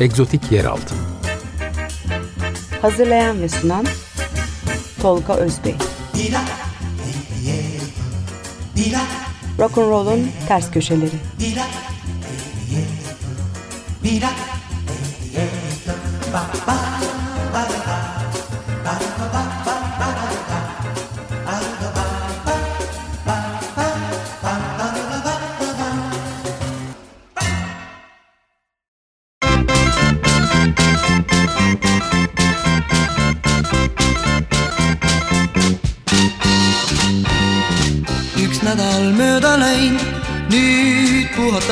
Egzotik Yeraltı. Hazırlayan ve sunan Tolga Özbey. Rock'n'Roll'un ters köşeleri. üks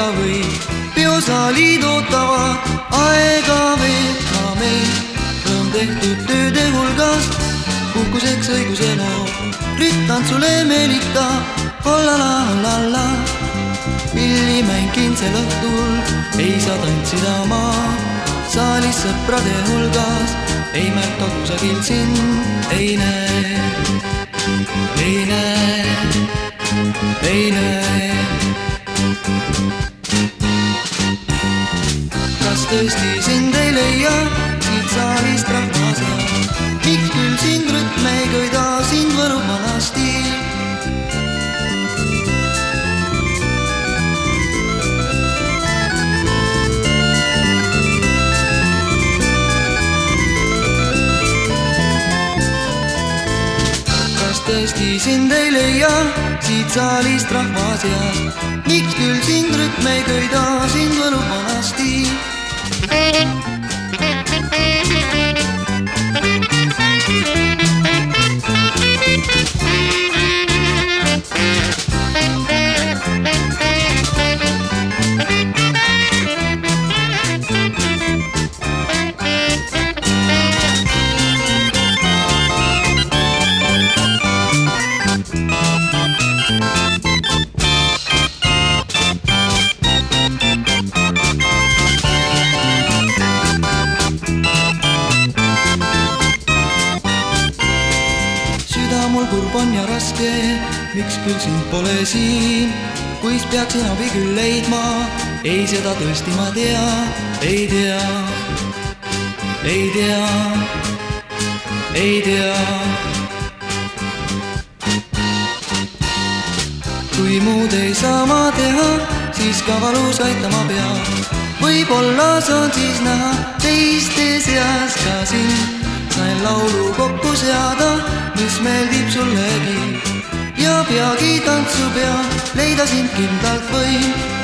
puhata võib. peosaalid ootavad aega veetma meid. rõõm tehtud tööde hulgas, puhkuseks õiguse loob. rüttantsule meelitab, ollala-ollala. pillimäng kindsel õhtul, ei saa tantsida ma. saalis sõprade hulgas, ei märka kusagilt sind, ei näe, ei näe ei näe. Tõesti sind ei leia siit saalist rahva seas? miks küll sind rütm ei köida, sind võlub vanasti? kas tõesti sind ei leia siit saalist rahva seas? miks küll sind rütm ei köida, sind võlub siin, kuis peaksin abi küll leidma, ei seda tõesti ma tea, ei tea, ei tea, ei tea. kui muud ei saa ma teha, siis ka valus aitama pean. võib-olla saan siis näha teiste seas ka sind sain laulu kokku seada, mis meeldib sullegi ja peagi tantsu pean, leida sind kindlalt võin.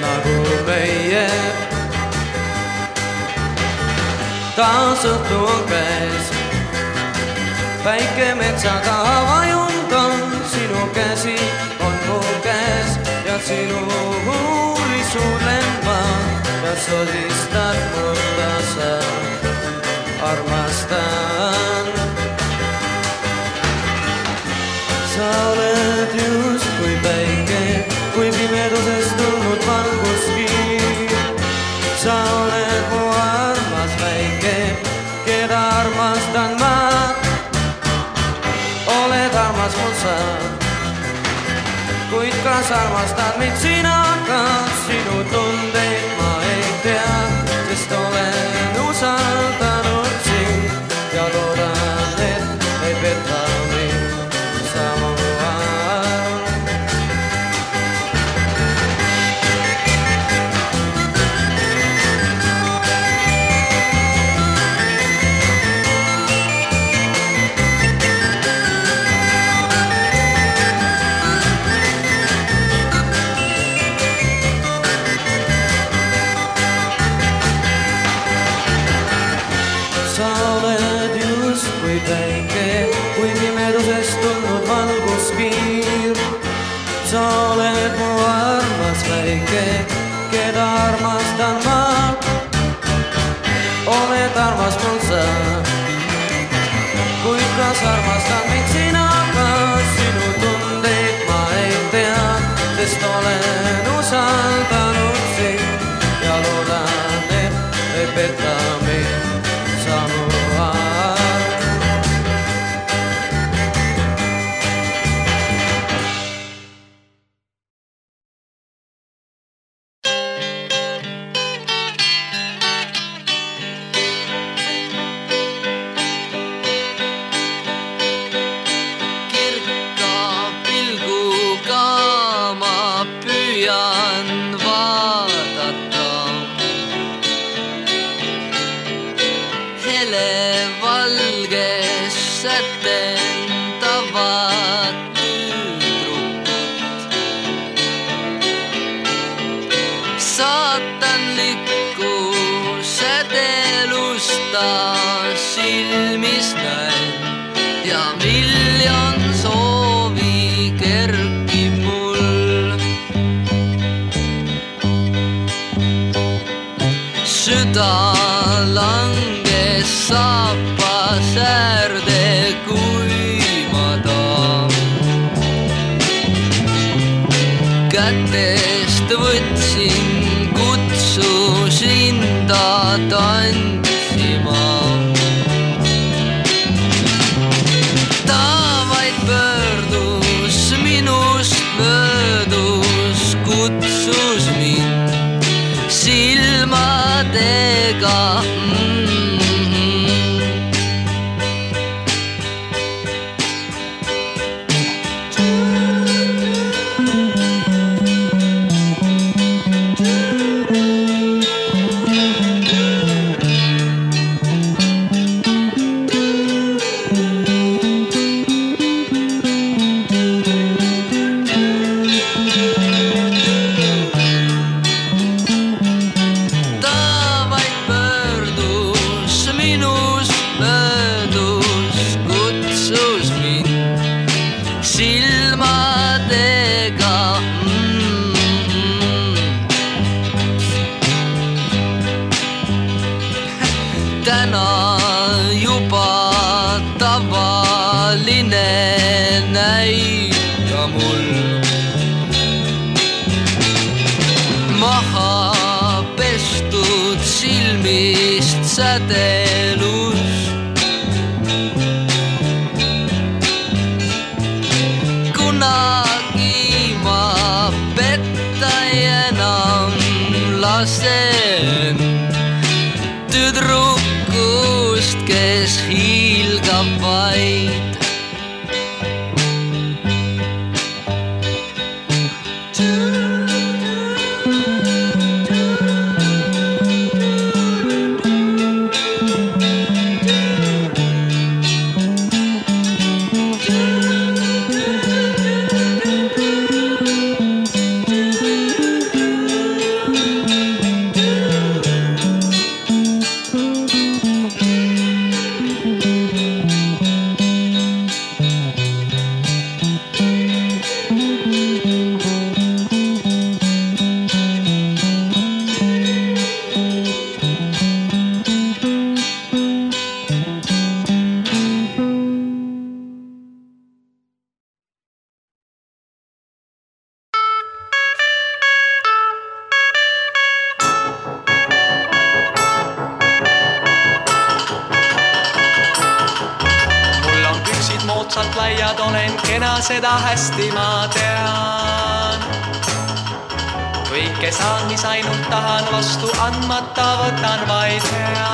nagu meie. taas õhtu on käes, päike metsa taha vajunud on, sinu käsi on mu käes ja sinu huuli suulen ma ja sodistad mul tasa, armastan. sa oled just sa. kuid kas armastad mind sina, kas sinu tundeid ma ei tea, sest olen usaldav. better seda hästi ma tean. kõike saan, mis ainult tahan, vastu andmata võtan vaid hea.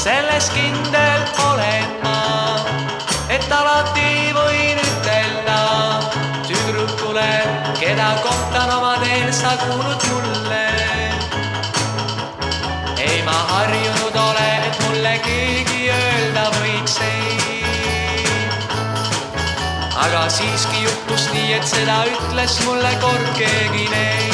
selles kindel olen ma, et alati võin ütelda tüdrukule, keda kohtan oma teel, sa kuulud mu et seda ütles mulle kord keegi neist.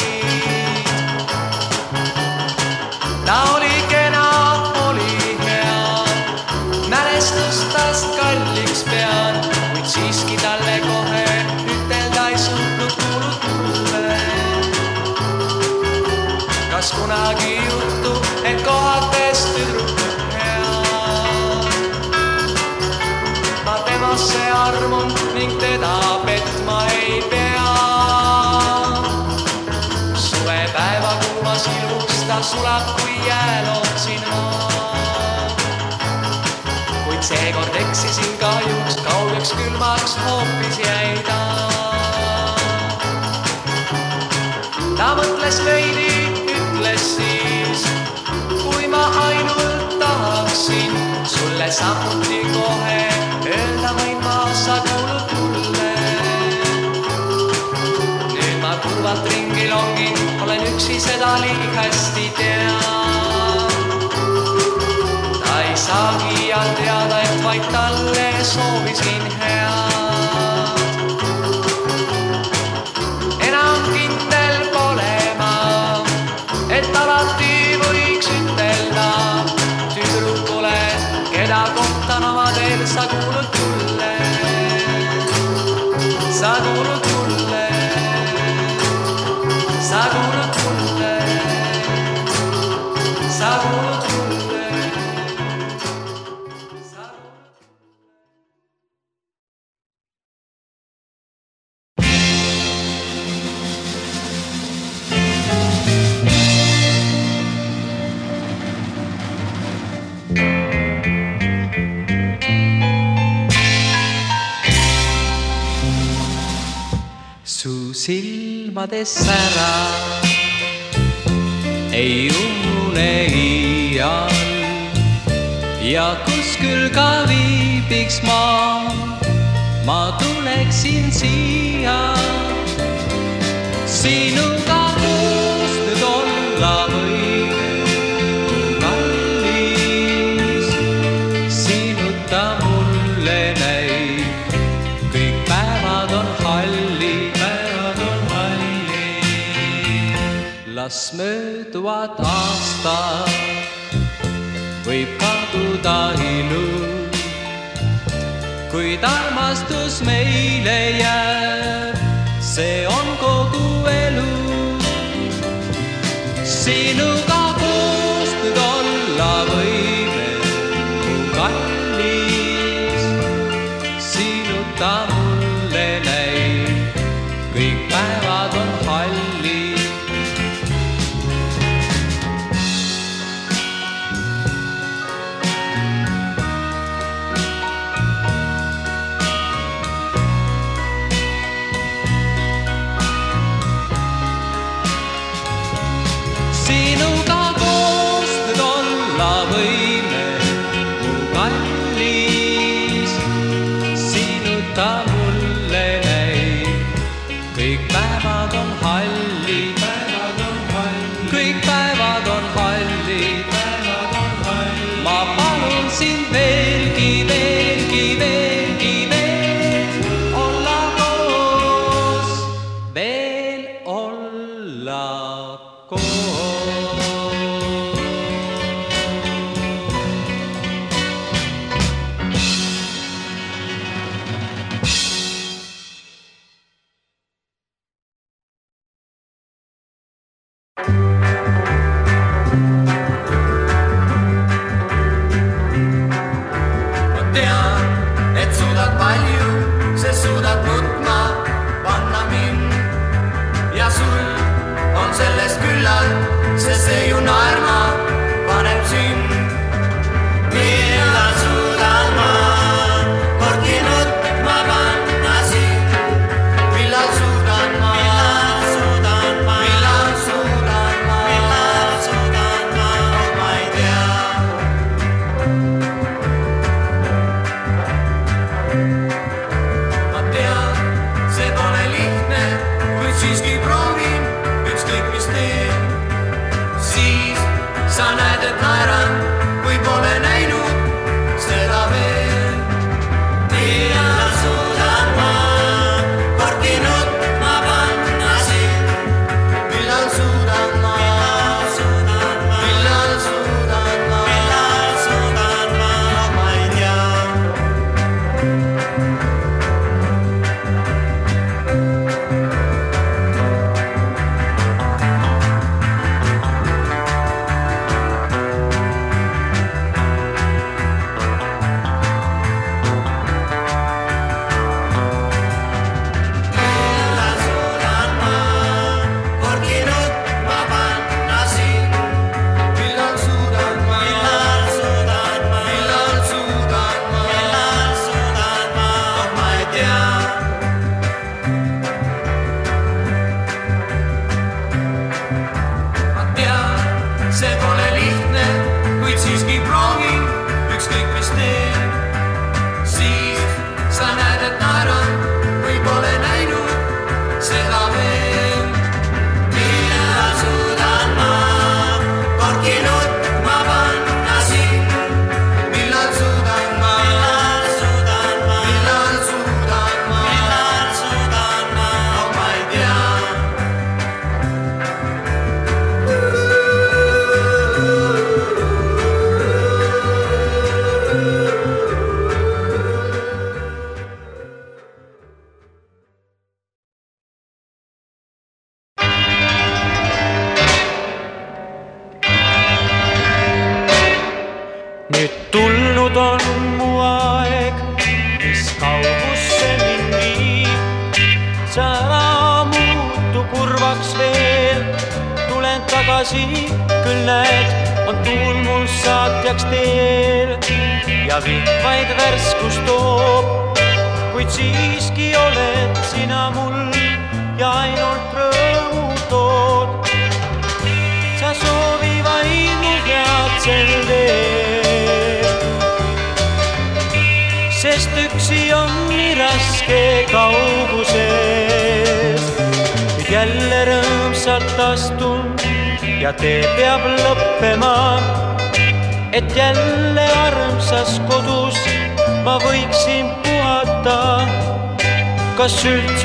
miks ma, ma tuleksin siia sinuga koos nüüd olla või kallis. sinuta mulle näib, kõik päevad on hallid, päevad on hallid. las mööduvad aastad, võib kaduda ilus kuid armastus meile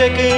kas üldse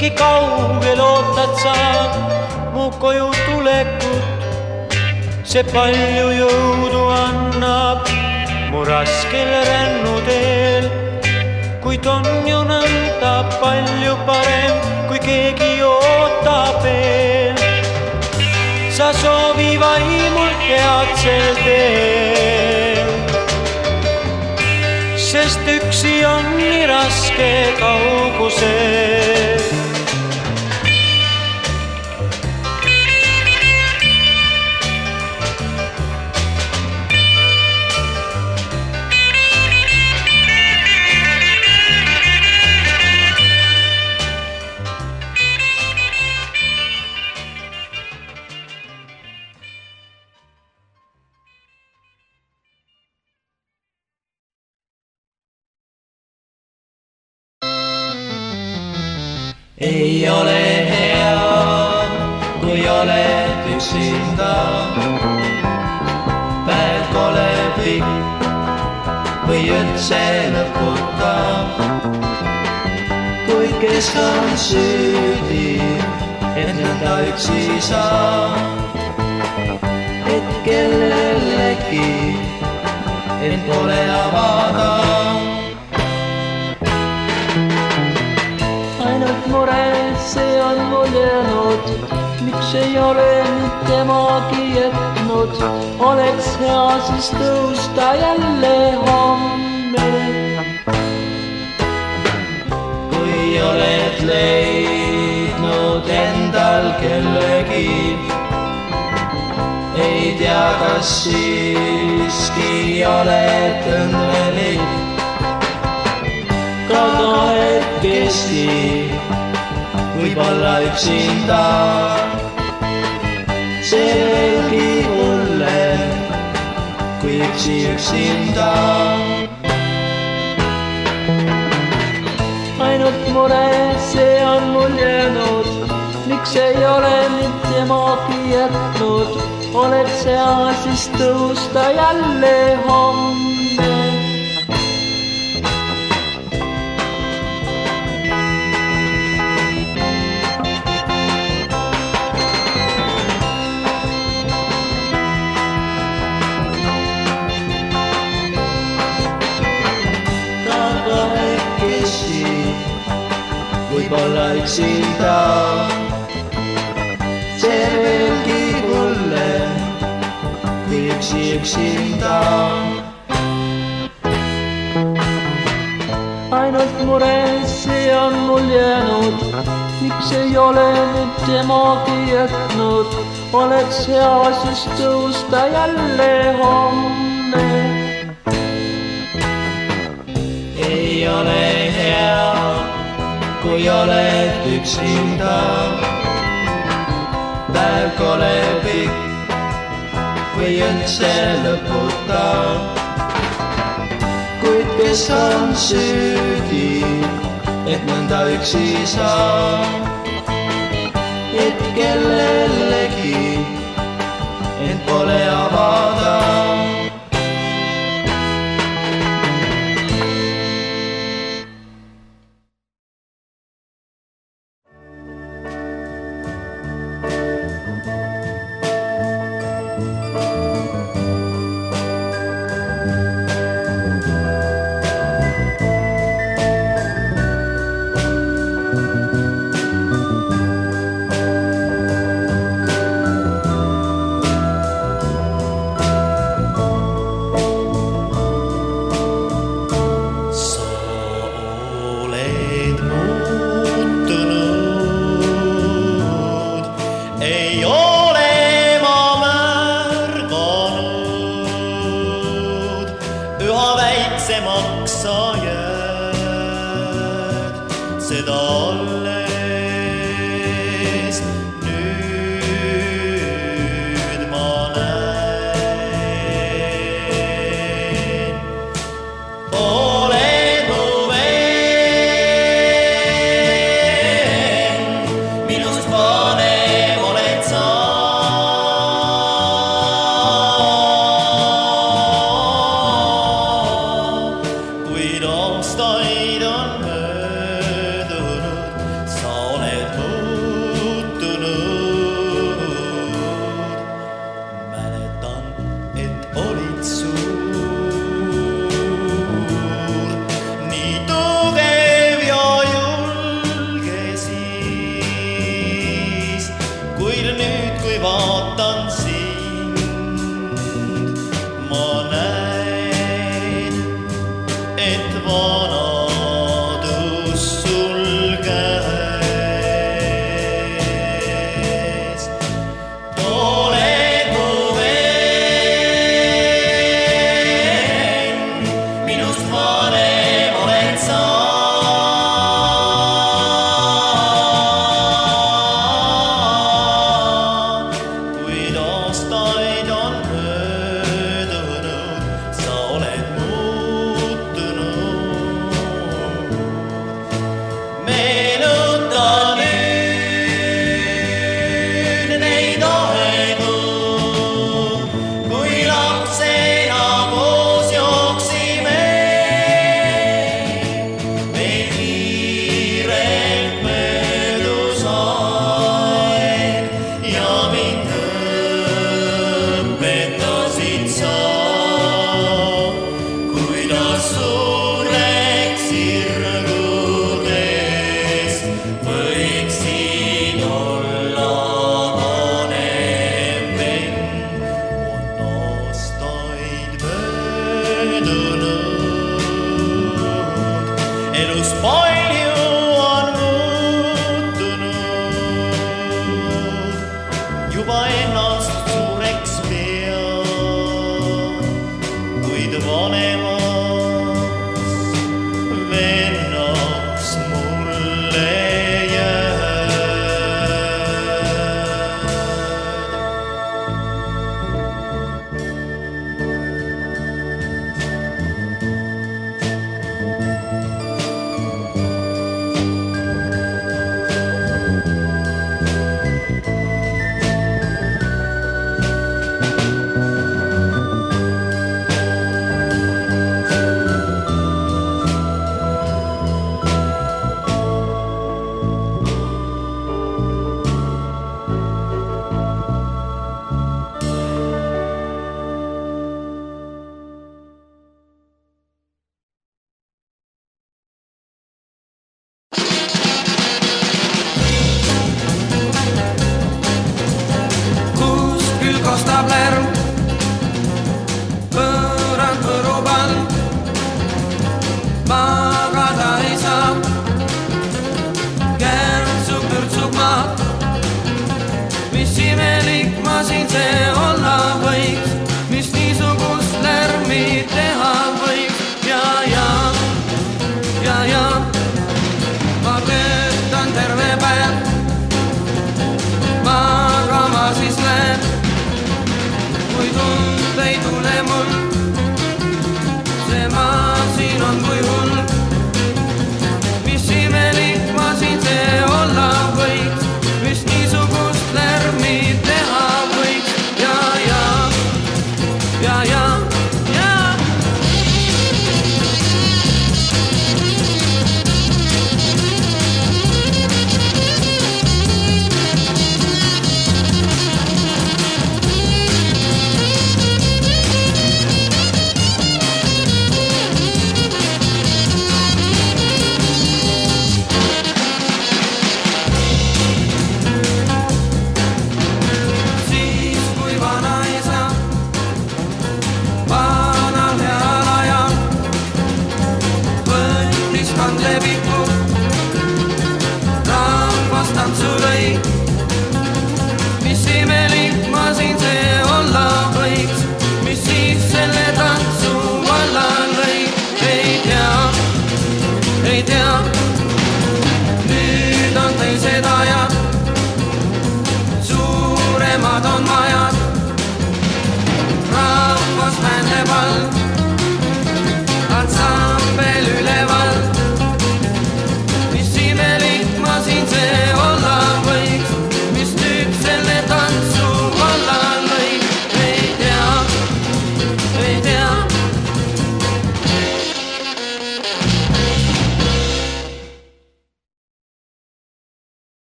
siiski kaugel ootad sa mu koju tulekut. see palju jõudu annab mu raskel rännuteel, kuid on ju nõnda palju parem, kui keegi ootab veel sa soovi vaimul head sel teel. sest üksi on nii raske kauguses. See on mul jäänud, miks ei ole nüüd temagi jätnud, oleks hea siis tõusta jälle homme. kui oled leidnud endal kellegi, ei tea, kas siiski oled õnnelik. ka kahekesi võib-olla üksinda, see veelgi hullem kui üksi üksinda ainult mure, see on mul jäänud, miks ei ole mind temagi jätnud, oleks hea siis tõusta jälle homme. üksinda. see hullem kui üksi üksinda. ainult mure, see on mul jäänud, miks ei ole nüüd temagi jätnud, oleks hea siis tõusta jälle homme. ei ole hea, kui oled üksinda. päev kole pikk või üldse lõputa. kuid kes on süüdi, et nõnda üksi saab, et kellelegi end pole avada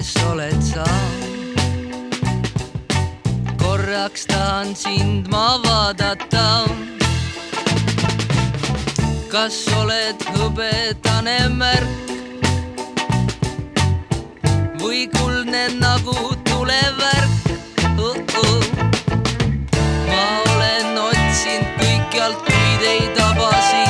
kes oled sa. korraks tahan sind ma vaadata. kas oled hõbedane märk või kuldne nagu tulevärk oh. -oh. ma olen otsinud kõikjalt, kuid ei taba sind.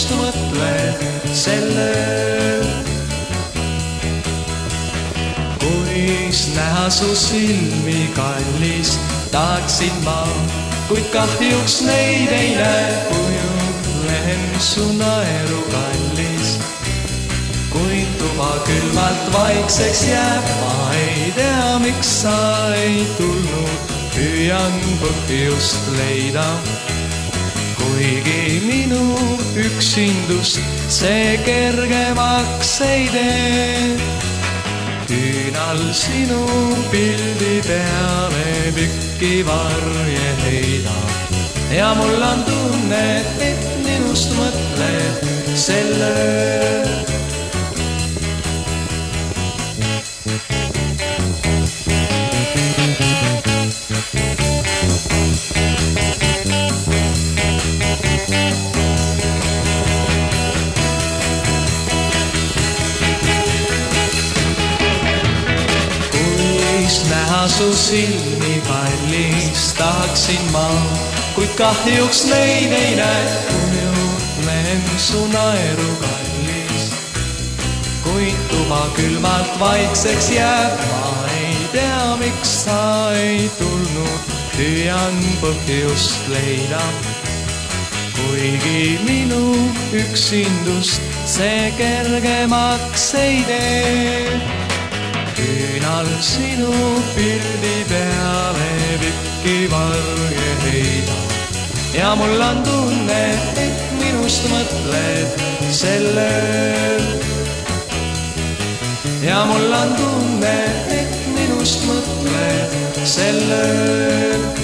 just mõtlen sellel. kuis näha su silmi, kallis, tahaksin ma, kuid kahjuks neid ei näe, kujutlen su naeru, kallis. kuid tuba külmalt vaikseks jääb, ma ei tea, miks sa ei tulnud, püüan põhjust leida kuigi minu üksindust see kergemaks ei tee. küünal sinu pildi peale pikki varje heidab ja mul on tunne, et minust mõtled selle näha su silmi kallis tahaksin ma, kuid kahjuks neid ei näe, kujutlen su naeru kallis. kuid tuba külmalt vaikseks jääb, ma ei tea, miks sa ei tulnud, püüan põhjust leida. Kuigi minu üksindust see kergemaks ei tee küünal sinu pildi peale pikki varje heidab ja mul on tunne, et minust mõtled selle öö. ja mul on tunne, et minust mõtled selle öö.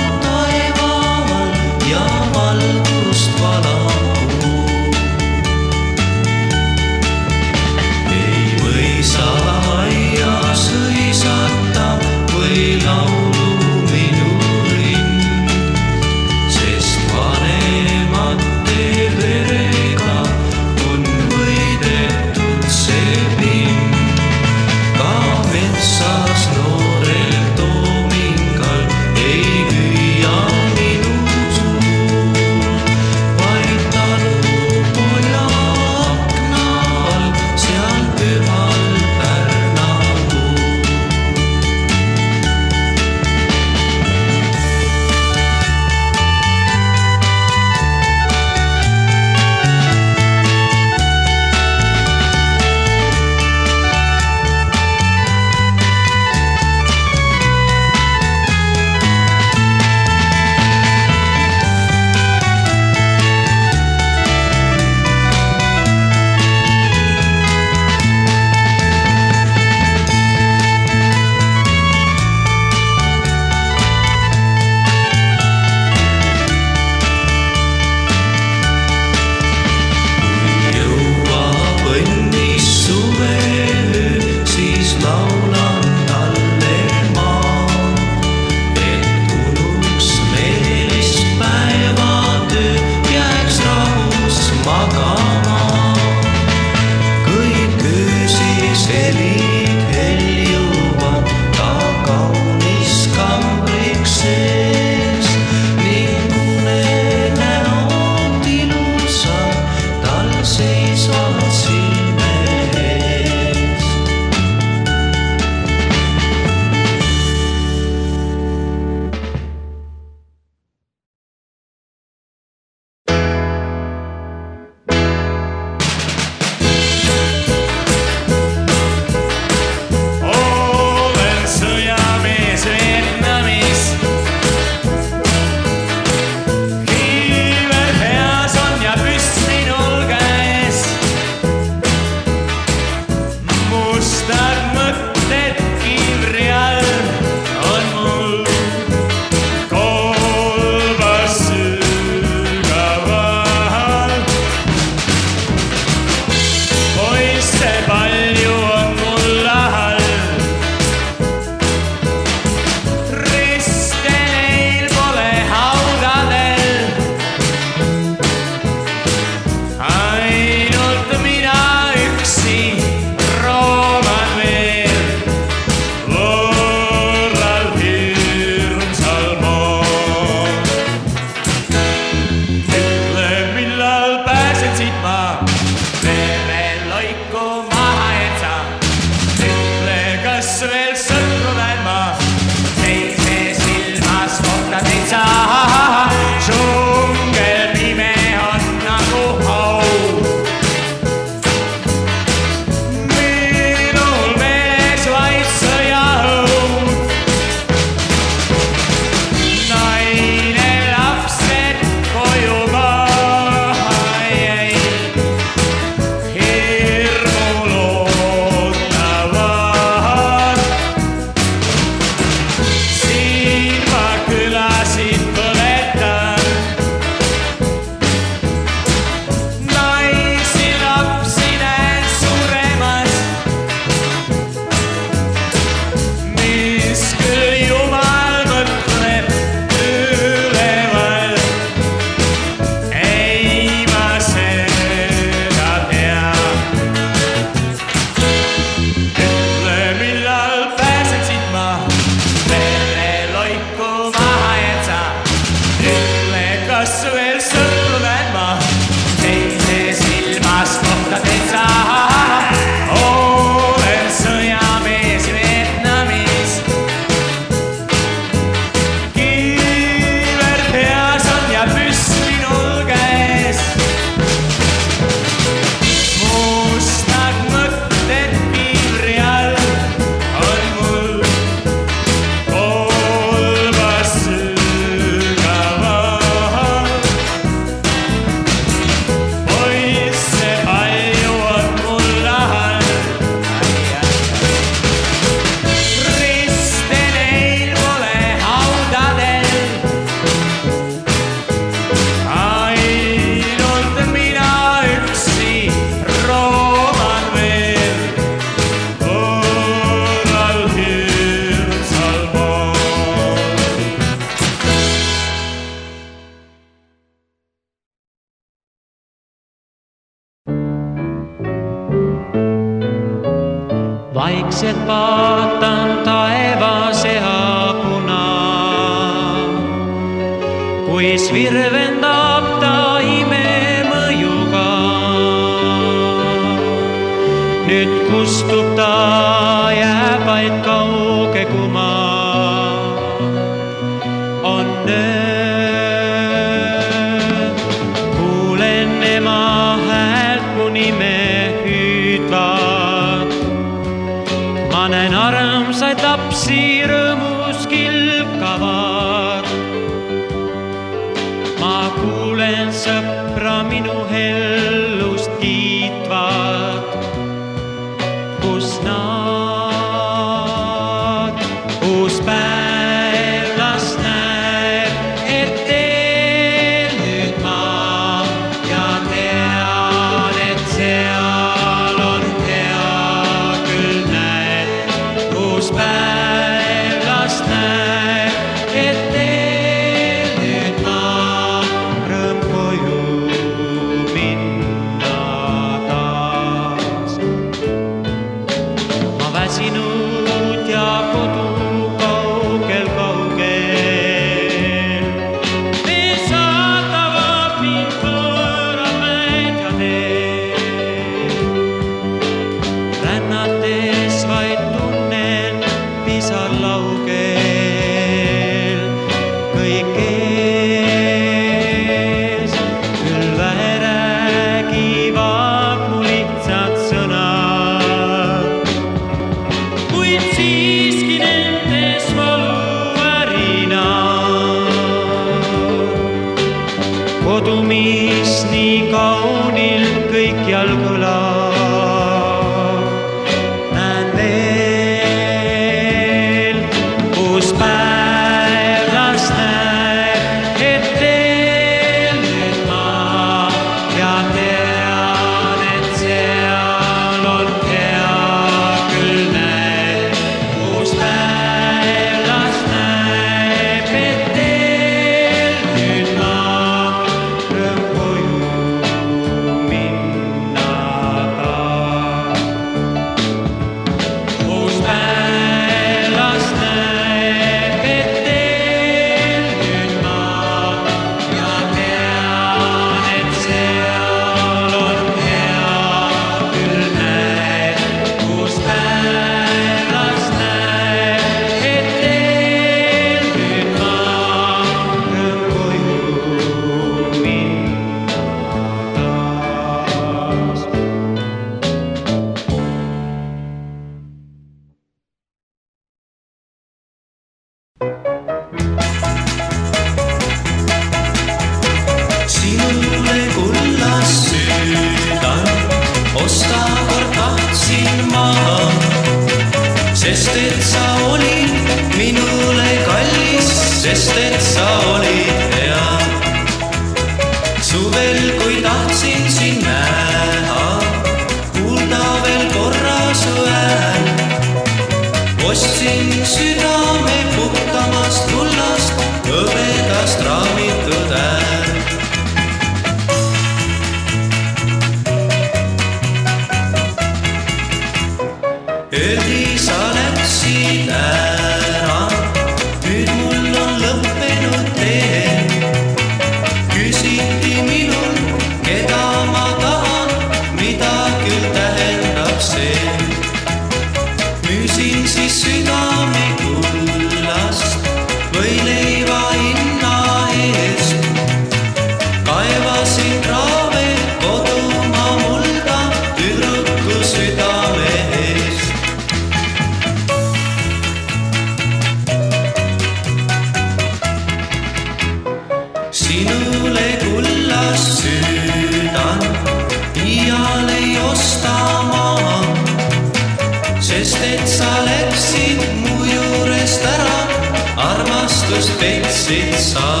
armastust petsid sa.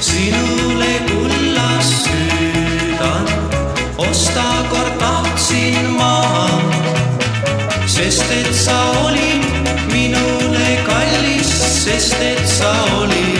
sinule kullas südan, osta kord tahtsin ma, sest et sa olid minule kallis, sest et sa olid.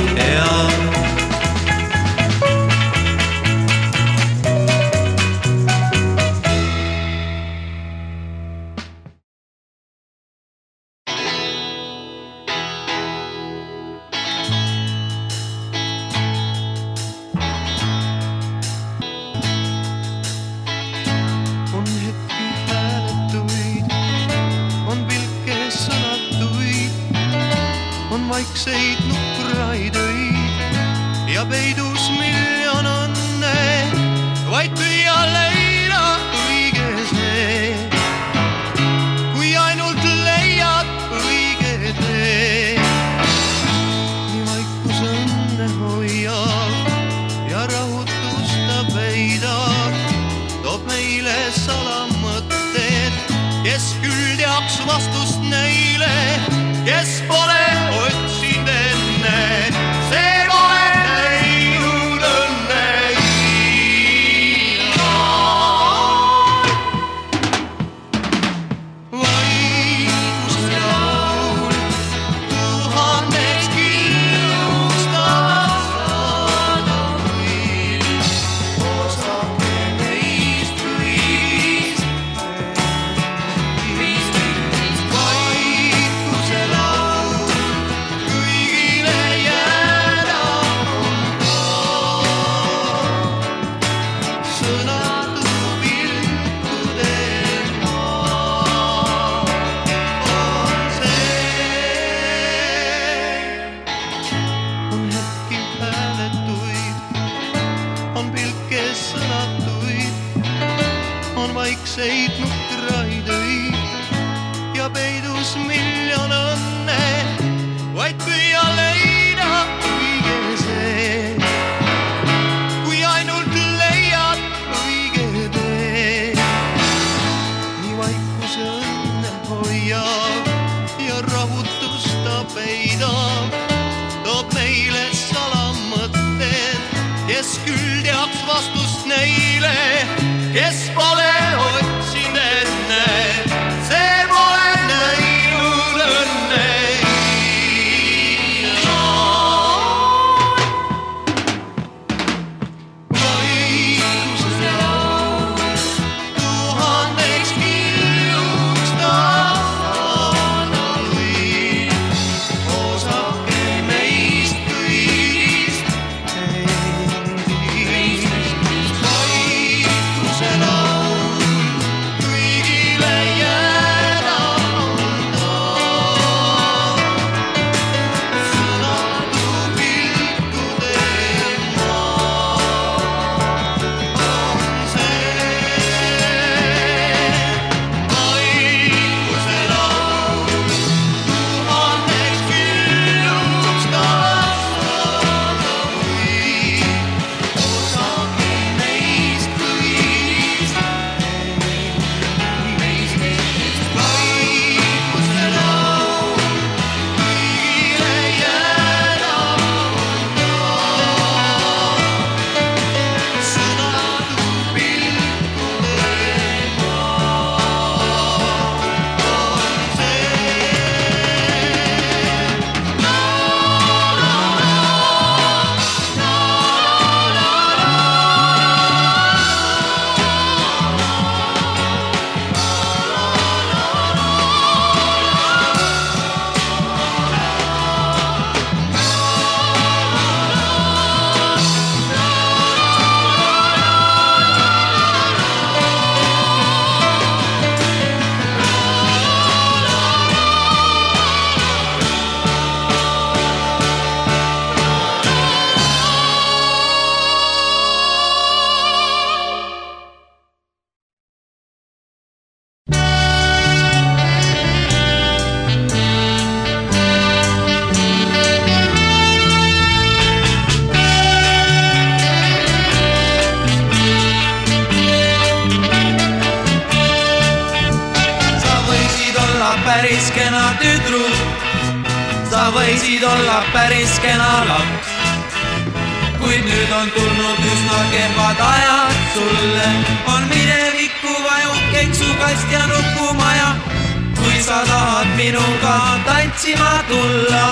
tahad minuga tantsima tulla,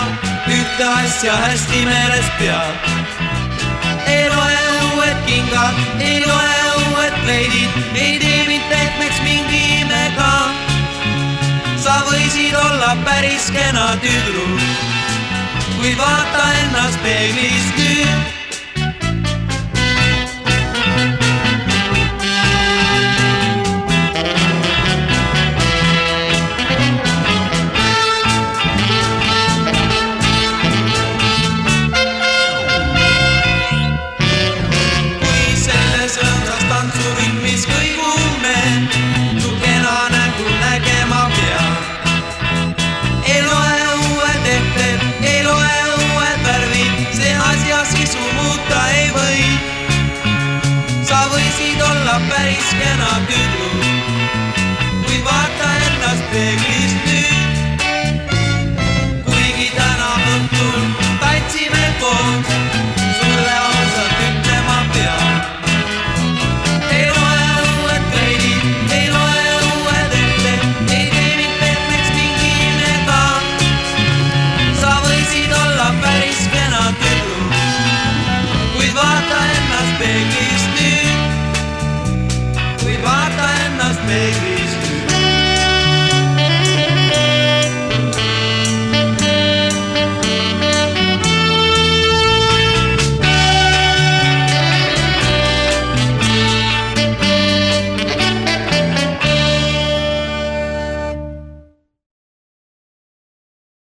ühte asja hästi meeles pea. ei loe uued kingad, ei loe uued kleidid, ei tee mitte etmeks mingi ime ka. sa võisid olla päris kena tüdruk, kuid vaata ennast peeglist nüüd